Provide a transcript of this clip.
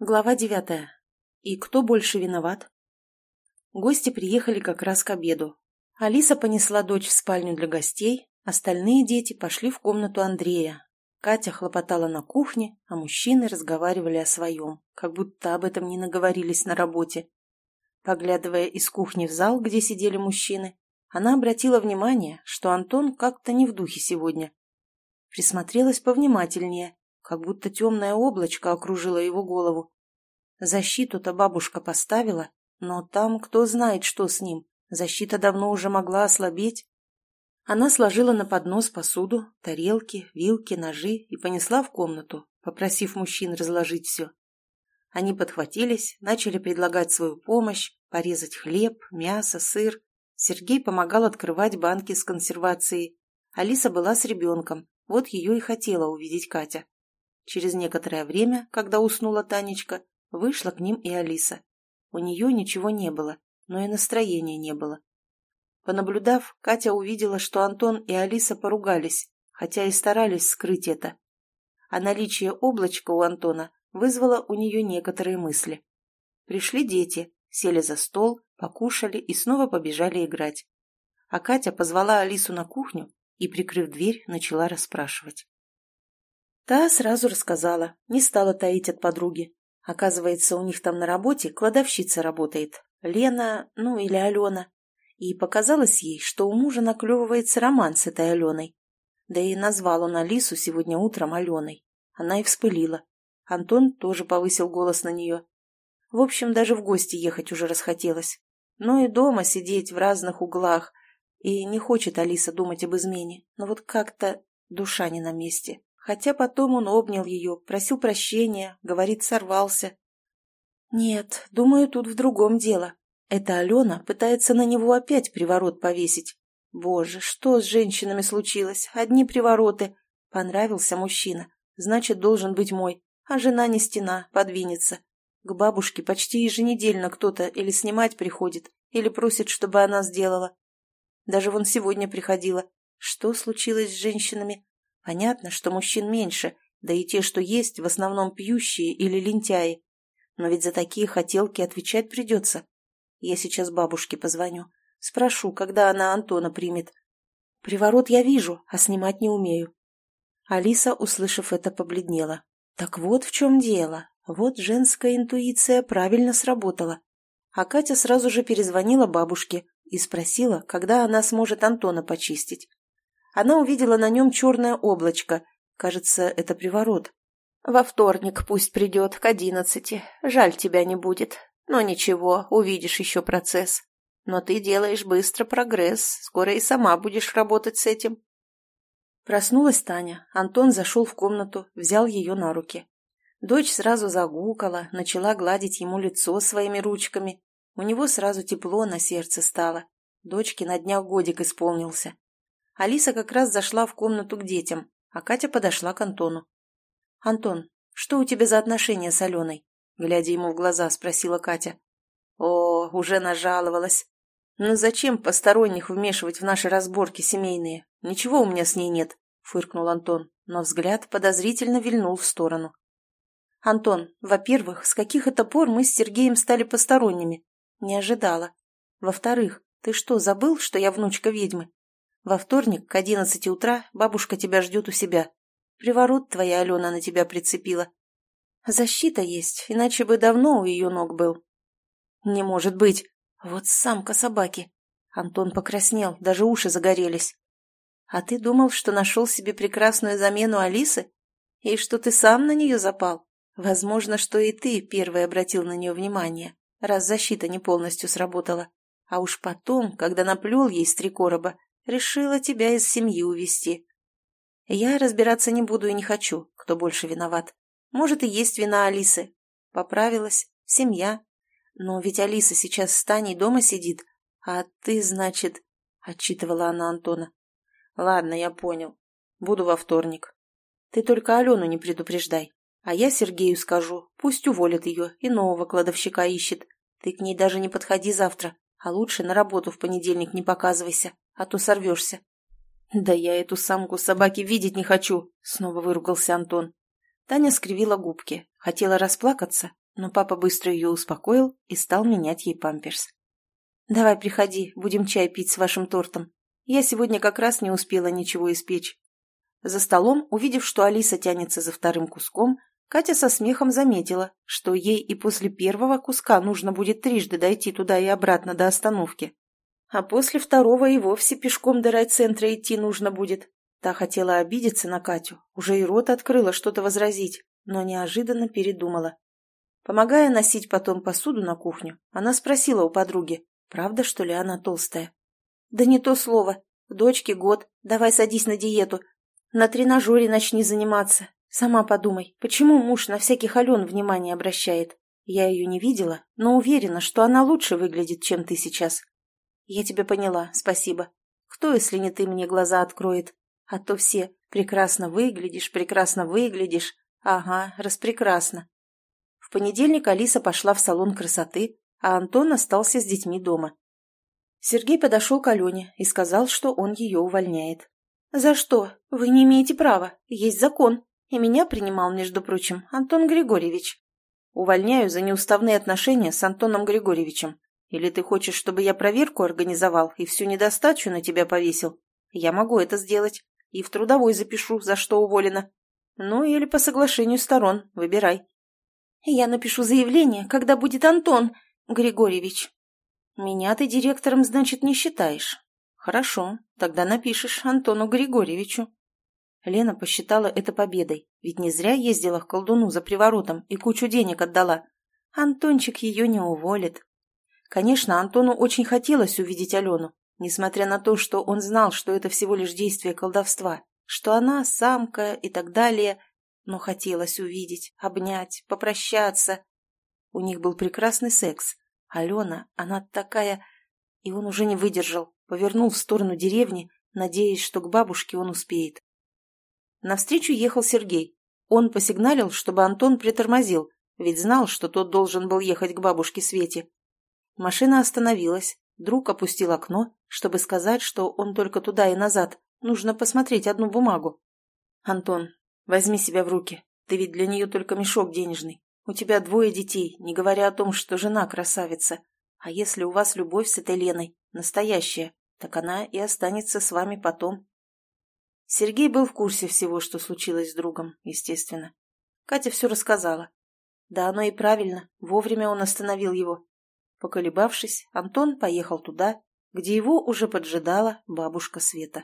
Глава девятая. И кто больше виноват? Гости приехали как раз к обеду. Алиса понесла дочь в спальню для гостей, остальные дети пошли в комнату Андрея. Катя хлопотала на кухне, а мужчины разговаривали о своем, как будто об этом не наговорились на работе. Поглядывая из кухни в зал, где сидели мужчины, она обратила внимание, что Антон как-то не в духе сегодня. Присмотрелась повнимательнее как будто темное облачко окружило его голову. Защиту-то бабушка поставила, но там кто знает, что с ним. Защита давно уже могла ослабеть. Она сложила на поднос посуду, тарелки, вилки, ножи и понесла в комнату, попросив мужчин разложить все. Они подхватились, начали предлагать свою помощь, порезать хлеб, мясо, сыр. Сергей помогал открывать банки с консервацией. Алиса была с ребенком, вот ее и хотела увидеть Катя. Через некоторое время, когда уснула Танечка, вышла к ним и Алиса. У нее ничего не было, но и настроения не было. Понаблюдав, Катя увидела, что Антон и Алиса поругались, хотя и старались скрыть это. А наличие облачка у Антона вызвало у нее некоторые мысли. Пришли дети, сели за стол, покушали и снова побежали играть. А Катя позвала Алису на кухню и, прикрыв дверь, начала расспрашивать. Та сразу рассказала, не стала таить от подруги. Оказывается, у них там на работе кладовщица работает. Лена, ну или Алена. И показалось ей, что у мужа наклевывается роман с этой Аленой. Да и назвал он Алису сегодня утром Аленой. Она и вспылила. Антон тоже повысил голос на нее. В общем, даже в гости ехать уже расхотелось. Но и дома сидеть в разных углах. И не хочет Алиса думать об измене. Но вот как-то душа не на месте. Хотя потом он обнял ее, просил прощения, говорит, сорвался. Нет, думаю, тут в другом дело. Эта Алена пытается на него опять приворот повесить. Боже, что с женщинами случилось? Одни привороты. Понравился мужчина. Значит, должен быть мой. А жена не стена, подвинется. К бабушке почти еженедельно кто-то или снимать приходит, или просит, чтобы она сделала. Даже вон сегодня приходила. Что случилось с женщинами? Понятно, что мужчин меньше, да и те, что есть, в основном пьющие или лентяи. Но ведь за такие хотелки отвечать придется. Я сейчас бабушке позвоню. Спрошу, когда она Антона примет. Приворот я вижу, а снимать не умею. Алиса, услышав это, побледнела. Так вот в чем дело. Вот женская интуиция правильно сработала. А Катя сразу же перезвонила бабушке и спросила, когда она сможет Антона почистить она увидела на нем черное облачко. Кажется, это приворот. «Во вторник пусть придет, к одиннадцати. Жаль, тебя не будет. Но ничего, увидишь еще процесс. Но ты делаешь быстро прогресс, скоро и сама будешь работать с этим». Проснулась Таня. Антон зашел в комнату, взял ее на руки. Дочь сразу загукала, начала гладить ему лицо своими ручками. У него сразу тепло на сердце стало. Дочке на днях годик исполнился. Алиса как раз зашла в комнату к детям, а Катя подошла к Антону. «Антон, что у тебя за отношения с Аленой?» Глядя ему в глаза, спросила Катя. «О, уже нажаловалась. Ну зачем посторонних вмешивать в наши разборки семейные? Ничего у меня с ней нет», — фыркнул Антон, но взгляд подозрительно вильнул в сторону. «Антон, во-первых, с каких это пор мы с Сергеем стали посторонними? Не ожидала. Во-вторых, ты что, забыл, что я внучка ведьмы? Во вторник к одиннадцати утра бабушка тебя ждет у себя. Приворот твоя Алена на тебя прицепила. Защита есть, иначе бы давно у ее ног был. Не может быть. Вот самка собаки. Антон покраснел, даже уши загорелись. А ты думал, что нашел себе прекрасную замену Алисы? И что ты сам на нее запал? Возможно, что и ты первый обратил на нее внимание, раз защита не полностью сработала. А уж потом, когда наплел ей с три короба, Решила тебя из семьи увести. Я разбираться не буду и не хочу, кто больше виноват. Может, и есть вина Алисы. Поправилась, семья. Но ведь Алиса сейчас с Таней дома сидит, а ты, значит... — отчитывала она Антона. — Ладно, я понял. Буду во вторник. Ты только Алену не предупреждай. А я Сергею скажу, пусть уволит ее и нового кладовщика ищет. Ты к ней даже не подходи завтра, а лучше на работу в понедельник не показывайся а то сорвешься. «Да я эту самку собаки видеть не хочу!» — снова выругался Антон. Таня скривила губки, хотела расплакаться, но папа быстро ее успокоил и стал менять ей памперс. «Давай приходи, будем чай пить с вашим тортом. Я сегодня как раз не успела ничего испечь». За столом, увидев, что Алиса тянется за вторым куском, Катя со смехом заметила, что ей и после первого куска нужно будет трижды дойти туда и обратно до остановки. А после второго и вовсе пешком до райцентра идти нужно будет. Та хотела обидеться на Катю, уже и рот открыла что-то возразить, но неожиданно передумала. Помогая носить потом посуду на кухню, она спросила у подруги, правда, что ли, она толстая. «Да не то слово. Дочке год. Давай садись на диету. На тренажере начни заниматься. Сама подумай, почему муж на всяких Ален внимание обращает? Я ее не видела, но уверена, что она лучше выглядит, чем ты сейчас. Я тебя поняла, спасибо. Кто, если не ты, мне глаза откроет? А то все «прекрасно выглядишь, прекрасно выглядишь». Ага, распрекрасно. В понедельник Алиса пошла в салон красоты, а Антон остался с детьми дома. Сергей подошел к Алене и сказал, что он ее увольняет. «За что? Вы не имеете права. Есть закон. И меня принимал, между прочим, Антон Григорьевич. Увольняю за неуставные отношения с Антоном Григорьевичем. Или ты хочешь, чтобы я проверку организовал и всю недостачу на тебя повесил? Я могу это сделать. И в трудовой запишу, за что уволена. Ну, или по соглашению сторон. Выбирай. Я напишу заявление, когда будет Антон Григорьевич. Меня ты директором, значит, не считаешь. Хорошо, тогда напишешь Антону Григорьевичу. Лена посчитала это победой, ведь не зря ездила к колдуну за приворотом и кучу денег отдала. Антончик ее не уволит. Конечно, Антону очень хотелось увидеть Алену, несмотря на то, что он знал, что это всего лишь действие колдовства, что она самка и так далее, но хотелось увидеть, обнять, попрощаться. У них был прекрасный секс. Алена, она такая... И он уже не выдержал, повернул в сторону деревни, надеясь, что к бабушке он успеет. Навстречу ехал Сергей. Он посигналил, чтобы Антон притормозил, ведь знал, что тот должен был ехать к бабушке Свете. Машина остановилась. Друг опустил окно, чтобы сказать, что он только туда и назад. Нужно посмотреть одну бумагу. «Антон, возьми себя в руки. Ты ведь для нее только мешок денежный. У тебя двое детей, не говоря о том, что жена красавица. А если у вас любовь с этой Леной, настоящая, так она и останется с вами потом. Сергей был в курсе всего, что случилось с другом, естественно. Катя все рассказала. Да оно и правильно, вовремя он остановил его. Поколебавшись, Антон поехал туда, где его уже поджидала бабушка Света.